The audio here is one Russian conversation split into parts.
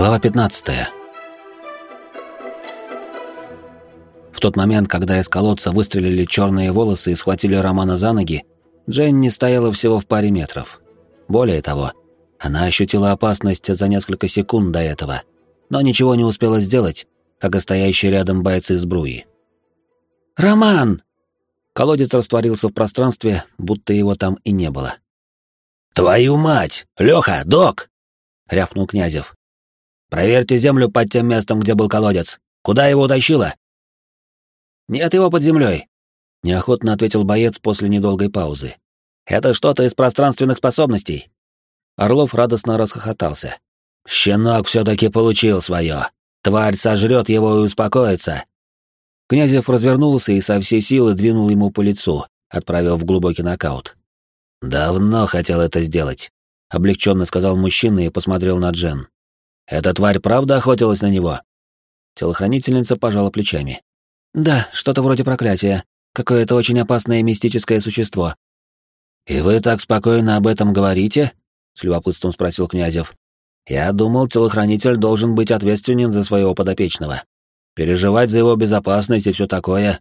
Глава 15. В тот момент, когда из колодца выстрелили черные волосы и схватили Романа за ноги, Дженни стояла всего в паре метров. Более того, она ощутила опасность за несколько секунд до этого, но ничего не успела сделать, как и стоящие рядом бойцы с Бруи. «Роман!» Колодец растворился в пространстве, будто его там и не было. «Твою мать! Леха, док!» — рявкнул Князев. Проверьте землю под тем местом, где был колодец. Куда его утащило? Нет его под землей, неохотно ответил боец после недолгой паузы. Это что-то из пространственных способностей. Орлов радостно расхохотался. Щенок все-таки получил свое. Тварь сожрет его и успокоится. Князев развернулся и со всей силы двинул ему по лицу, отправив в глубокий нокаут. «Давно хотел это сделать», — облегченно сказал мужчина и посмотрел на Джен. Эта тварь правда охотилась на него? Телохранительница пожала плечами. Да, что-то вроде проклятия. Какое-то очень опасное мистическое существо. И вы так спокойно об этом говорите? С любопытством спросил Князев. Я думал, телохранитель должен быть ответственен за своего подопечного. Переживать за его безопасность и все такое.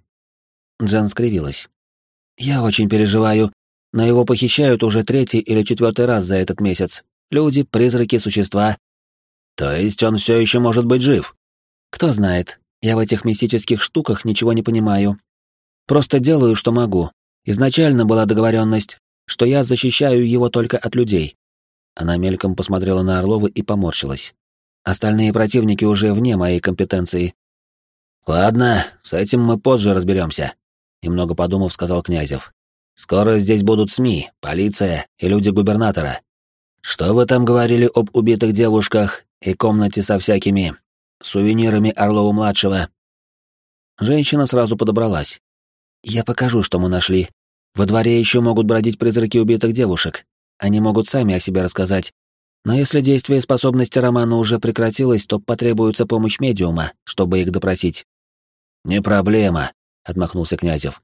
Джен скривилась. Я очень переживаю, но его похищают уже третий или четвертый раз за этот месяц. Люди, призраки, существа. То есть он все еще может быть жив? Кто знает. Я в этих мистических штуках ничего не понимаю. Просто делаю, что могу. Изначально была договоренность, что я защищаю его только от людей. Она мельком посмотрела на Орлова и поморщилась. Остальные противники уже вне моей компетенции. Ладно, с этим мы позже разберемся, немного подумав, сказал Князев. Скоро здесь будут СМИ, полиция и люди губернатора. Что вы там говорили об убитых девушках и комнате со всякими сувенирами Орлова-младшего. Женщина сразу подобралась. «Я покажу, что мы нашли. Во дворе еще могут бродить призраки убитых девушек. Они могут сами о себе рассказать. Но если действие способности Романа уже прекратилось, то потребуется помощь медиума, чтобы их допросить». «Не проблема», — отмахнулся Князев.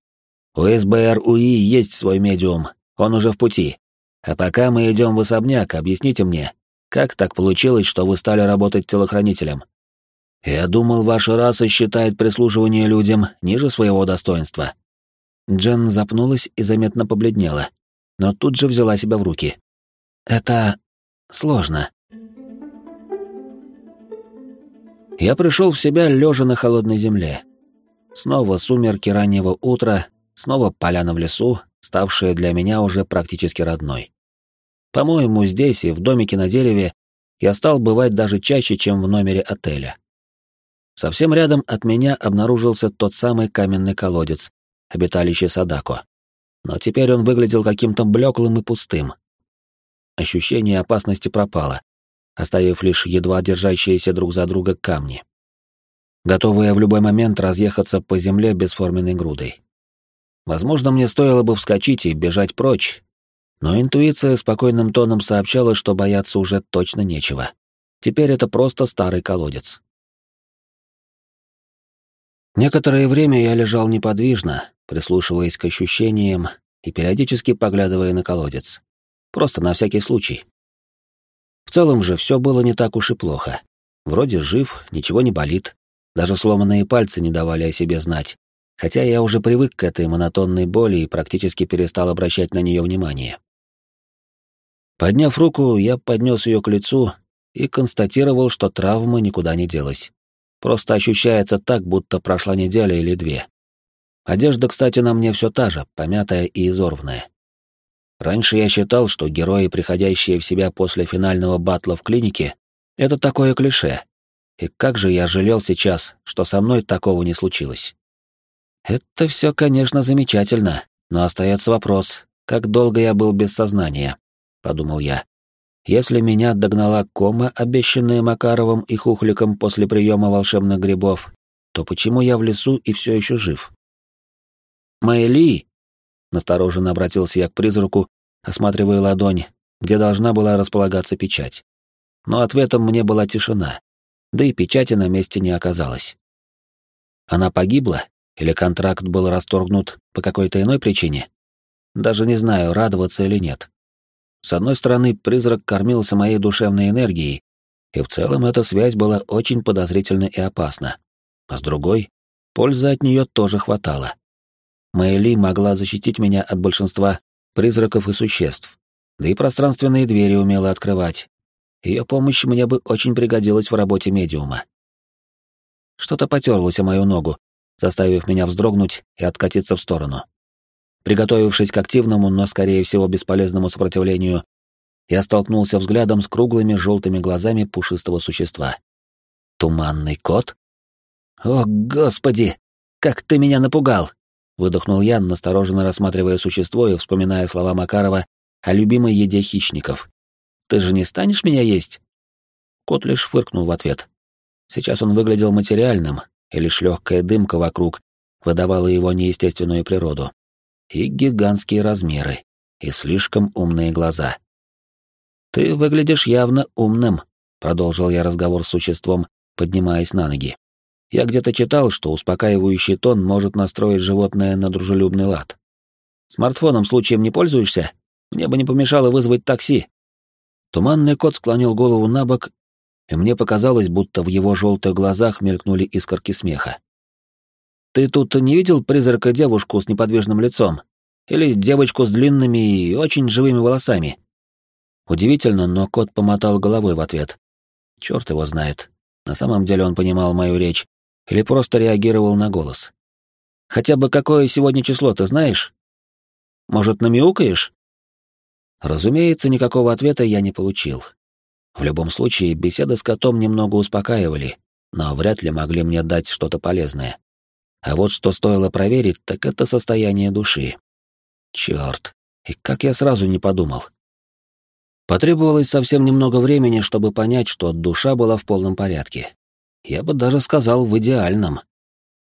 «У СБР УИ есть свой медиум, он уже в пути. А пока мы идем в особняк, объясните мне, как так получилось, что вы стали работать телохранителем? Я думал, ваша раса считает прислуживание людям ниже своего достоинства. Джен запнулась и заметно побледнела, но тут же взяла себя в руки. Это сложно. Я пришел в себя лежа на холодной земле. Снова сумерки раннего утра, снова поляна в лесу, ставшая для меня уже практически родной. По-моему, здесь и в домике на дереве я стал бывать даже чаще, чем в номере отеля. Совсем рядом от меня обнаружился тот самый каменный колодец, обиталище Садако. Но теперь он выглядел каким-то блеклым и пустым. Ощущение опасности пропало, оставив лишь едва держащиеся друг за друга камни, готовые в любой момент разъехаться по земле бесформенной грудой. Возможно, мне стоило бы вскочить и бежать прочь, но интуиция спокойным тоном сообщала, что бояться уже точно нечего. Теперь это просто старый колодец. Некоторое время я лежал неподвижно, прислушиваясь к ощущениям и периодически поглядывая на колодец. Просто на всякий случай. В целом же все было не так уж и плохо. Вроде жив, ничего не болит, даже сломанные пальцы не давали о себе знать, хотя я уже привык к этой монотонной боли и практически перестал обращать на нее внимание. Подняв руку, я поднес ее к лицу и констатировал, что травма никуда не делась. Просто ощущается так, будто прошла неделя или две. Одежда, кстати, на мне все та же, помятая и изорванная. Раньше я считал, что герои, приходящие в себя после финального батла в клинике, это такое клише. И как же я жалел сейчас, что со мной такого не случилось. Это все, конечно, замечательно, но остается вопрос, как долго я был без сознания подумал я. Если меня догнала кома, обещанная Макаровым и Хухликом после приема волшебных грибов, то почему я в лесу и все еще жив? Майли! Настороженно обратился я к призраку, осматривая ладонь, где должна была располагаться печать. Но ответом мне была тишина, да и печати на месте не оказалось. Она погибла? Или контракт был расторгнут по какой-то иной причине? Даже не знаю, радоваться или нет. С одной стороны, призрак кормился моей душевной энергией, И в целом эта связь была очень подозрительна и опасна. А с другой, пользы от нее тоже хватало. Мэйли могла защитить меня от большинства призраков и существ, да и пространственные двери умела открывать. Ее помощь мне бы очень пригодилась в работе медиума. Что-то потерлось о мою ногу, заставив меня вздрогнуть и откатиться в сторону. Приготовившись к активному, но, скорее всего, бесполезному сопротивлению, я столкнулся взглядом с круглыми желтыми глазами пушистого существа. Туманный кот? О, господи! Как ты меня напугал! Выдохнул я, настороженно рассматривая существо и вспоминая слова Макарова о любимой еде хищников. «Ты же не станешь меня есть?» Кот лишь фыркнул в ответ. Сейчас он выглядел материальным, и лишь легкая дымка вокруг выдавала его неестественную природу. И гигантские размеры, и слишком умные глаза. «Ты выглядишь явно умным», — продолжил я разговор с существом, поднимаясь на ноги. Я где-то читал, что успокаивающий тон может настроить животное на дружелюбный лад. Смартфоном случаем не пользуешься? Мне бы не помешало вызвать такси. Туманный кот склонил голову на бок, и мне показалось, будто в его желтых глазах мелькнули искорки смеха. Ты тут не видел призрака девушку с неподвижным лицом? Или девочку с длинными и очень живыми волосами? Удивительно, но кот помотал головой в ответ. Черт его знает. На самом деле он понимал мою речь, или просто реагировал на голос. Хотя бы какое сегодня число, ты знаешь? Может, намяукаешь? Разумеется, никакого ответа я не получил. В любом случае, беседы с котом немного успокаивали, но вряд ли могли мне дать что-то полезное. А вот что стоило проверить, так это состояние души. Черт, и как я сразу не подумал. Потребовалось совсем немного времени, чтобы понять, что душа была в полном порядке. Я бы даже сказал, в идеальном.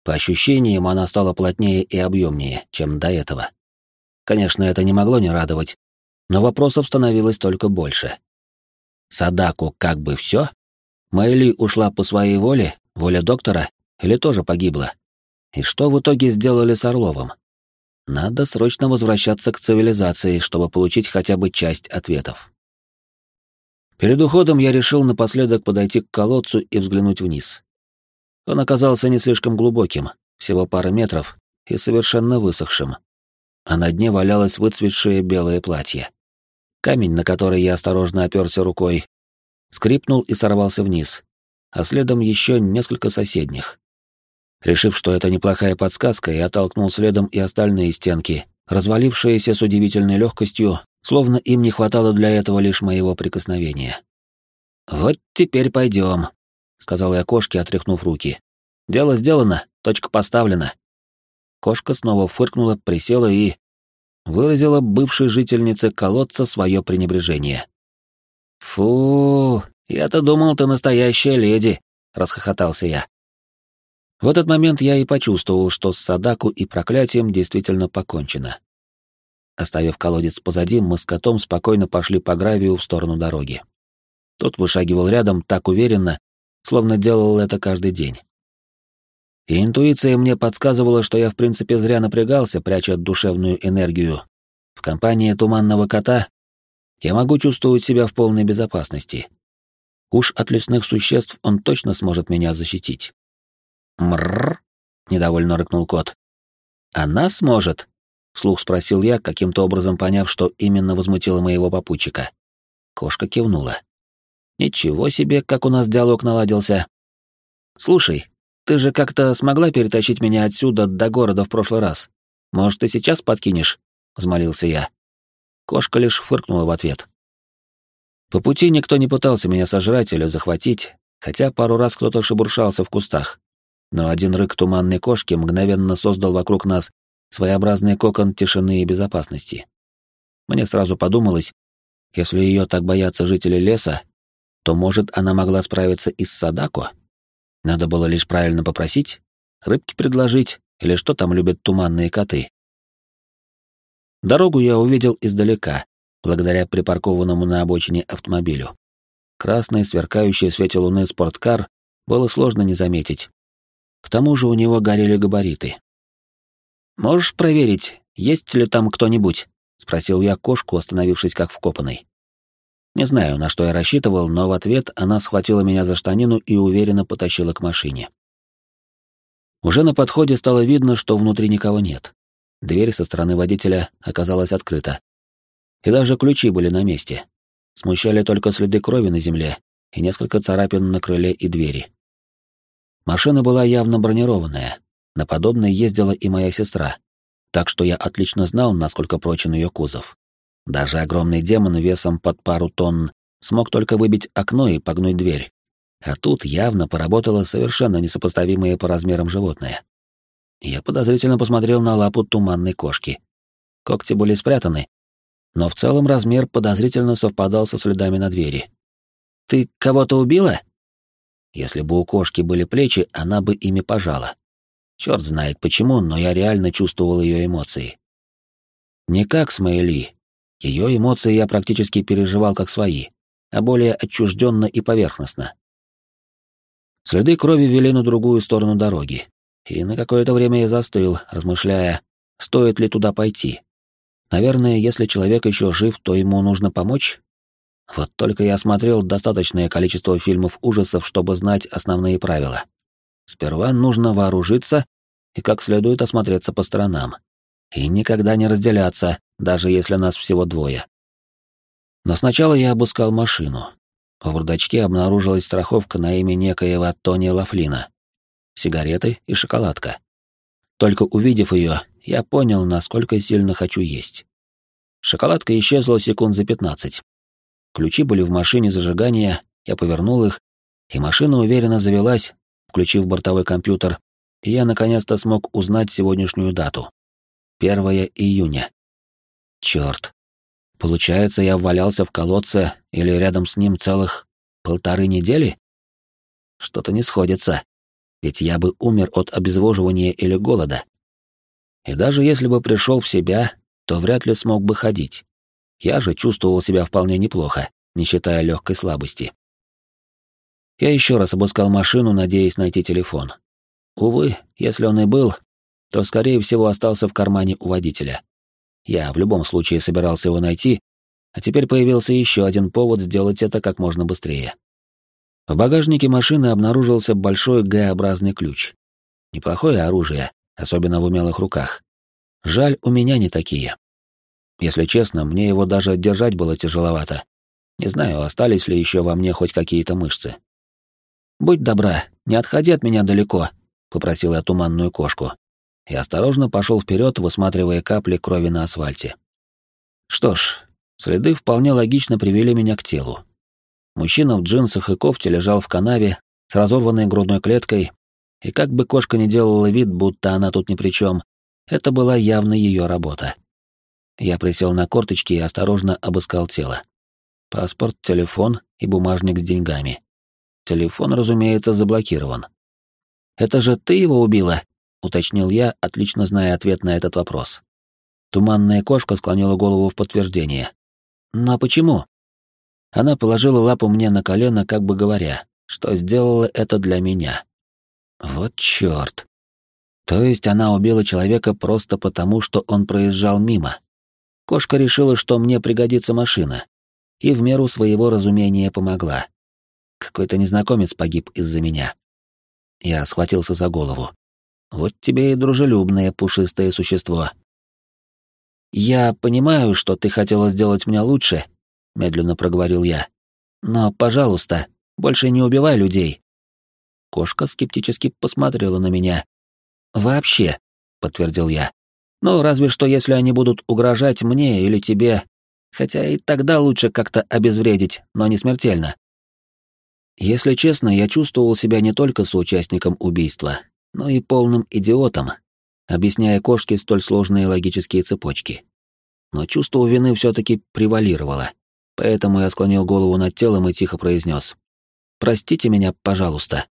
По ощущениям, она стала плотнее и объемнее, чем до этого. Конечно, это не могло не радовать, но вопросов становилось только больше. Садаку как бы все? Майли ушла по своей воле, воле доктора, или тоже погибла? И что в итоге сделали с Орловым? Надо срочно возвращаться к цивилизации, чтобы получить хотя бы часть ответов. Перед уходом я решил напоследок подойти к колодцу и взглянуть вниз. Он оказался не слишком глубоким, всего пара метров, и совершенно высохшим. А на дне валялось выцветшее белое платье. Камень, на который я осторожно оперся рукой, скрипнул и сорвался вниз, а следом еще несколько соседних. Решив, что это неплохая подсказка, я толкнул следом и остальные стенки, развалившиеся с удивительной легкостью, словно им не хватало для этого лишь моего прикосновения. «Вот теперь пойдем», — сказал я кошке, отряхнув руки. «Дело сделано, точка поставлена». Кошка снова фыркнула, присела и... выразила бывшей жительнице колодца свое пренебрежение. «Фу, я-то думал, ты настоящая леди», — расхохотался я. В этот момент я и почувствовал, что с Садаку и проклятием действительно покончено. Оставив колодец позади, мы с котом спокойно пошли по гравию в сторону дороги. Тот вышагивал рядом так уверенно, словно делал это каждый день. И интуиция мне подсказывала, что я в принципе зря напрягался, пряча душевную энергию. В компании туманного кота я могу чувствовать себя в полной безопасности. Уж от лесных существ он точно сможет меня защитить. Мрррр, недовольно рыкнул кот. Она сможет, Слух спросил я, каким-то образом поняв, что именно возмутило моего попутчика. Кошка кивнула. «Ничего себе, как у нас диалог наладился. Слушай, ты же как-то смогла перетащить меня отсюда до города в прошлый раз. Может, ты сейчас подкинешь?» — взмолился я. Кошка лишь фыркнула в ответ. По пути никто не пытался меня сожрать или захватить, хотя пару раз кто-то шебуршался в кустах. Но один рык туманной кошки мгновенно создал вокруг нас своеобразный кокон тишины и безопасности. Мне сразу подумалось, если ее так боятся жители леса, то, может, она могла справиться и с Садако? Надо было лишь правильно попросить, рыбки предложить, или что там любят туманные коты. Дорогу я увидел издалека, благодаря припаркованному на обочине автомобилю. Красный, сверкающий в свете луны спорткар было сложно не заметить. К тому же у него горели габариты. «Можешь проверить, есть ли там кто-нибудь?» — спросил я кошку, остановившись как вкопанный. Не знаю, на что я рассчитывал, но в ответ она схватила меня за штанину и уверенно потащила к машине. Уже на подходе стало видно, что внутри никого нет. Дверь со стороны водителя оказалась открыта. И даже ключи были на месте. Смущали только следы крови на земле и несколько царапин на крыле и двери. Машина была явно бронированная. На подобной ездила и моя сестра. Так что я отлично знал, насколько прочен ее кузов. Даже огромный демон весом под пару тонн смог только выбить окно и погнуть дверь. А тут явно поработало совершенно несопоставимое по размерам животное. Я подозрительно посмотрел на лапу туманной кошки. Когти были спрятаны, но в целом размер подозрительно совпадал со следами на двери. «Ты кого-то убила?» Если бы у кошки были плечи, она бы ими пожала. Черт знает почему, но я реально чувствовал ее эмоции. Не как с Мэйли. Ее эмоции я практически переживал как свои, а более отчужденно и поверхностно. Следы крови вели на другую сторону дороги, и на какое-то время я застыл, размышляя, стоит ли туда пойти. Наверное, если человек еще жив, то ему нужно помочь? Вот только я смотрел достаточное количество фильмов ужасов, чтобы знать основные правила. Сперва нужно вооружиться и как следует осмотреться по сторонам. И никогда не разделяться, даже если нас всего двое. Но сначала я обыскал машину. В бардачке обнаружилась страховка на имя некоего Тони Лафлина. Сигареты и шоколадка. Только увидев ее, я понял, насколько сильно хочу есть. Шоколадка исчезла секунд за пятнадцать. Ключи были в машине зажигания, я повернул их, и машина уверенно завелась, включив бортовой компьютер, и я наконец-то смог узнать сегодняшнюю дату. 1 июня. Черт. Получается, я валялся в колодце или рядом с ним целых полторы недели? Что-то не сходится. Ведь я бы умер от обезвоживания или голода. И даже если бы пришел в себя, то вряд ли смог бы ходить. Я же чувствовал себя вполне неплохо, не считая легкой слабости. Я еще раз обыскал машину, надеясь найти телефон. Увы, если он и был, то, скорее всего, остался в кармане у водителя. Я в любом случае собирался его найти, а теперь появился еще один повод сделать это как можно быстрее. В багажнике машины обнаружился большой Г-образный ключ. Неплохое оружие, особенно в умелых руках. Жаль, у меня не такие. Если честно, мне его даже держать было тяжеловато. Не знаю, остались ли еще во мне хоть какие-то мышцы. «Будь добра, не отходи от меня далеко», — попросил я туманную кошку. И осторожно пошел вперед, высматривая капли крови на асфальте. Что ж, следы вполне логично привели меня к телу. Мужчина в джинсах и кофте лежал в канаве с разорванной грудной клеткой, и как бы кошка ни делала вид, будто она тут ни при чем, это была явно ее работа. Я присел на корточки и осторожно обыскал тело. Паспорт, телефон и бумажник с деньгами. Телефон, разумеется, заблокирован. «Это же ты его убила?» — уточнил я, отлично зная ответ на этот вопрос. Туманная кошка склонила голову в подтверждение. «Но почему?» Она положила лапу мне на колено, как бы говоря, что сделала это для меня. Вот чёрт. То есть она убила человека просто потому, что он проезжал мимо. Кошка решила, что мне пригодится машина, и в меру своего разумения помогла. Какой-то незнакомец погиб из-за меня. Я схватился за голову. Вот тебе и дружелюбное пушистое существо. Я понимаю, что ты хотела сделать меня лучше, медленно проговорил я. Но, пожалуйста, больше не убивай людей. Кошка скептически посмотрела на меня. Вообще, подтвердил я. Ну, разве что если они будут угрожать мне или тебе, хотя и тогда лучше как-то обезвредить, но не смертельно. Если честно, я чувствовал себя не только соучастником убийства, но и полным идиотом, объясняя кошке столь сложные логические цепочки. Но чувство вины все-таки превалировало, поэтому я склонил голову над телом и тихо произнес: «Простите меня, пожалуйста».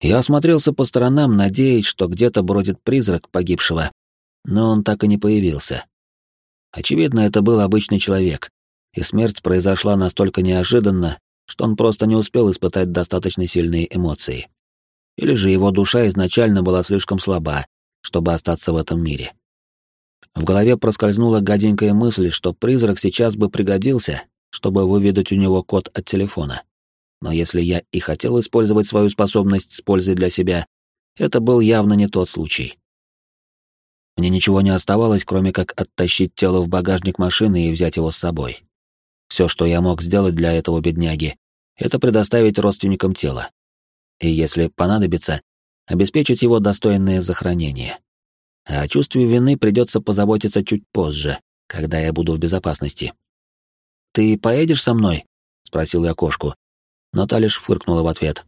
Я осмотрелся по сторонам, надеясь, что где-то бродит призрак погибшего, но он так и не появился. Очевидно, это был обычный человек, и смерть произошла настолько неожиданно, что он просто не успел испытать достаточно сильные эмоции. Или же его душа изначально была слишком слаба, чтобы остаться в этом мире. В голове проскользнула гаденькая мысль, что призрак сейчас бы пригодился, чтобы выведать у него код от телефона. Но если я и хотел использовать свою способность с пользой для себя, это был явно не тот случай. Мне ничего не оставалось, кроме как оттащить тело в багажник машины и взять его с собой. Все, что я мог сделать для этого бедняги, это предоставить родственникам тело. И если понадобится, обеспечить его достойное захоронение. А о чувстве вины придется позаботиться чуть позже, когда я буду в безопасности. «Ты поедешь со мной?» — спросил я кошку. Но фыркнула в ответ.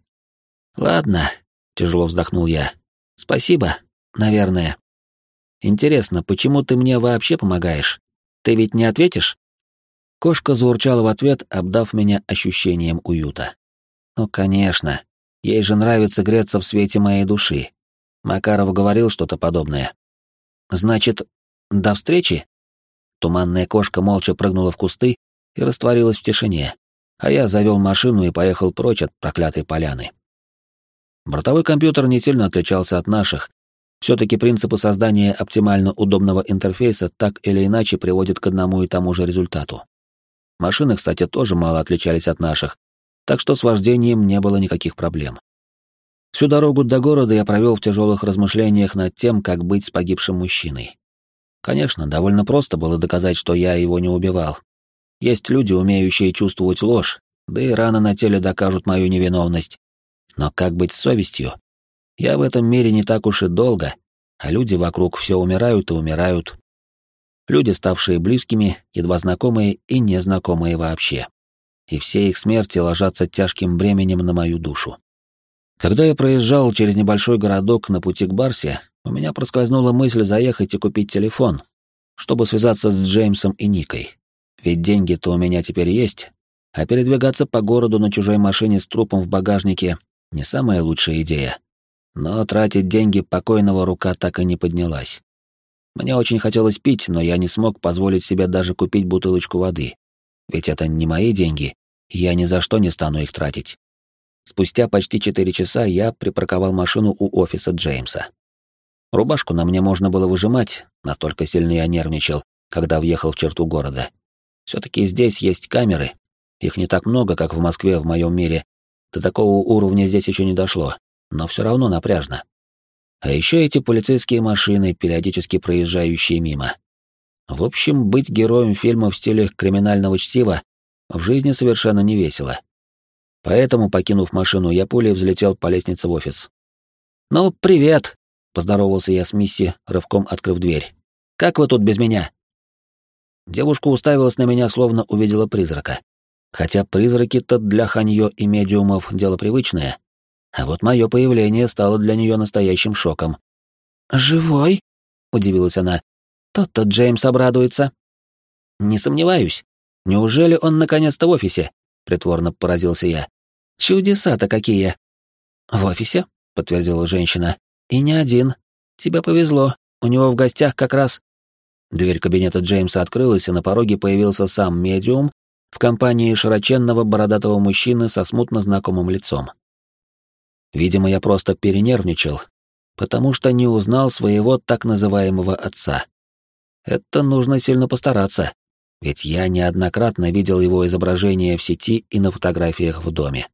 «Ладно», — тяжело вздохнул я. «Спасибо, наверное». Интересно, почему ты мне вообще помогаешь? Ты ведь не ответишь? Кошка заурчала в ответ, обдав меня ощущением уюта. Ну, конечно. Ей же нравится греться в свете моей души. Макаров говорил что-то подобное. Значит, до встречи? Туманная кошка молча прыгнула в кусты и растворилась в тишине, а я завел машину и поехал прочь от проклятой поляны. Бортовой компьютер не сильно отличался от наших, все-таки принципы создания оптимально удобного интерфейса так или иначе приводят к одному и тому же результату. Машины, кстати, тоже мало отличались от наших, так что с вождением не было никаких проблем. Всю дорогу до города я провел в тяжелых размышлениях над тем, как быть с погибшим мужчиной. Конечно, довольно просто было доказать, что я его не убивал. Есть люди, умеющие чувствовать ложь, да и раны на теле докажут мою невиновность. Но как быть с совестью? Я в этом мире не так уж и долго, а люди вокруг все умирают и умирают. Люди, ставшие близкими, едва знакомые и незнакомые вообще. И все их смерти ложатся тяжким бременем на мою душу. Когда я проезжал через небольшой городок на пути к Барсе, у меня проскользнула мысль заехать и купить телефон, чтобы связаться с Джеймсом и Никой. Ведь деньги-то у меня теперь есть, а передвигаться по городу на чужой машине с трупом в багажнике — не самая лучшая идея. Но тратить деньги покойного рука так и не поднялась. Мне очень хотелось пить, но я не смог позволить себе даже купить бутылочку воды. Ведь это не мои деньги, я ни за что не стану их тратить. Спустя почти четыре часа я припарковал машину у офиса Джеймса. Рубашку на мне можно было выжимать, настолько сильно я нервничал, когда въехал в черту города. Все-таки здесь есть камеры. Их не так много, как в Москве в моем мире. До такого уровня здесь еще не дошло но все равно напряжно. А еще эти полицейские машины, периодически проезжающие мимо. В общем, быть героем фильма в стиле криминального чтива в жизни совершенно не весело. Поэтому, покинув машину, я пулей взлетел по лестнице в офис. «Ну, привет!» — поздоровался я с Мисси, рывком открыв дверь. «Как вы тут без меня?» Девушка уставилась на меня, словно увидела призрака. Хотя призраки-то для ханьё и медиумов дело привычное, а вот мое появление стало для нее настоящим шоком. «Живой?» — удивилась она. «Тот-то Джеймс обрадуется». «Не сомневаюсь. Неужели он наконец-то в офисе?» — притворно поразился я. «Чудеса-то какие!» «В офисе?» — подтвердила женщина. «И не один. Тебе повезло. У него в гостях как раз...» Дверь кабинета Джеймса открылась, и на пороге появился сам медиум в компании широченного бородатого мужчины со смутно знакомым лицом. Видимо, я просто перенервничал, потому что не узнал своего так называемого отца. Это нужно сильно постараться, ведь я неоднократно видел его изображение в сети и на фотографиях в доме.